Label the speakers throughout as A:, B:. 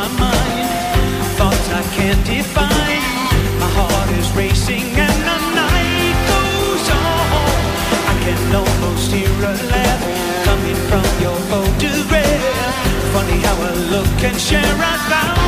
A: my mind. Thoughts I can't define. My heart is racing and the night goes on. I can almost hear a laugh coming from your photograph. Funny how a look can share a thousand.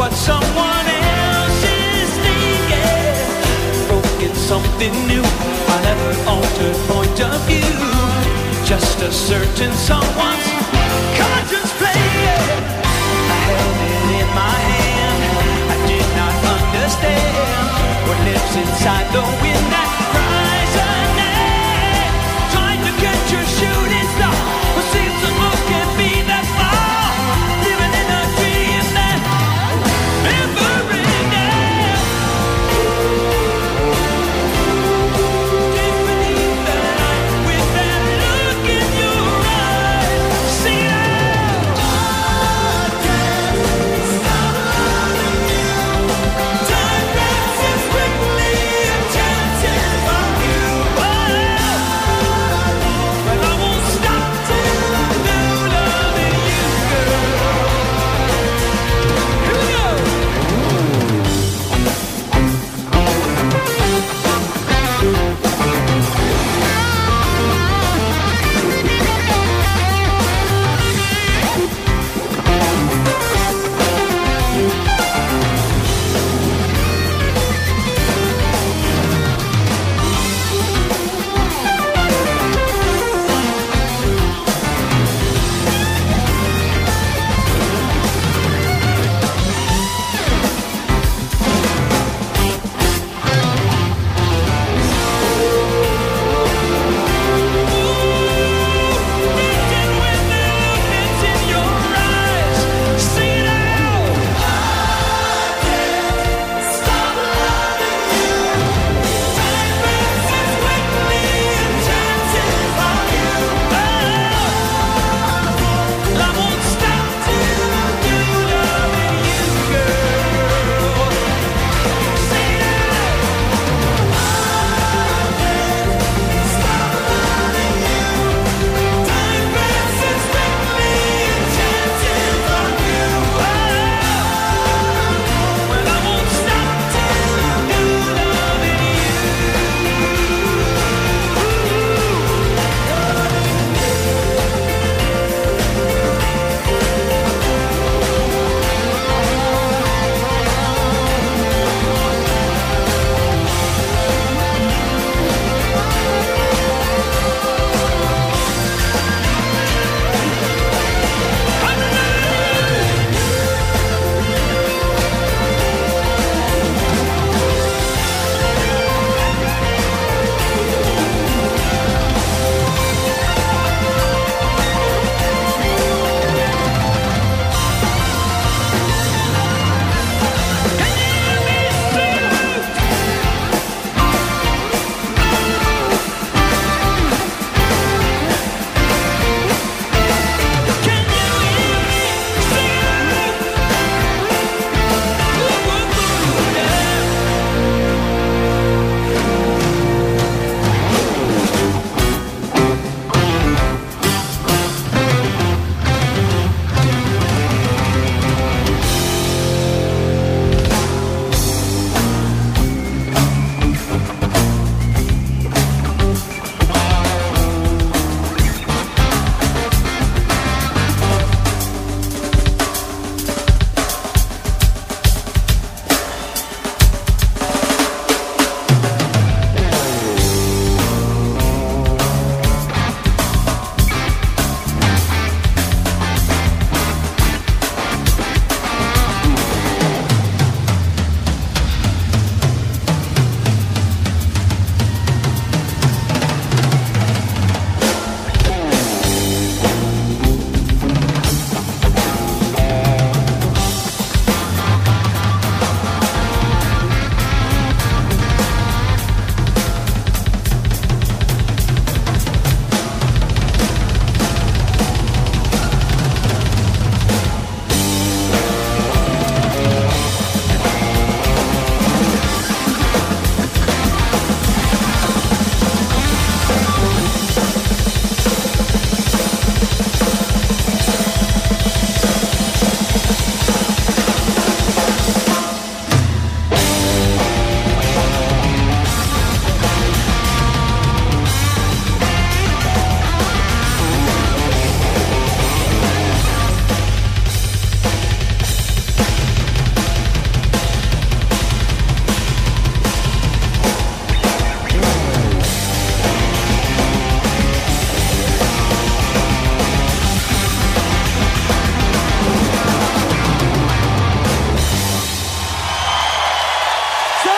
A: what someone else is thinking. Broken something new, an ever altered point of view. Just a certain someone's conscience playing. I held it in my hand. I did not understand what lives inside the window.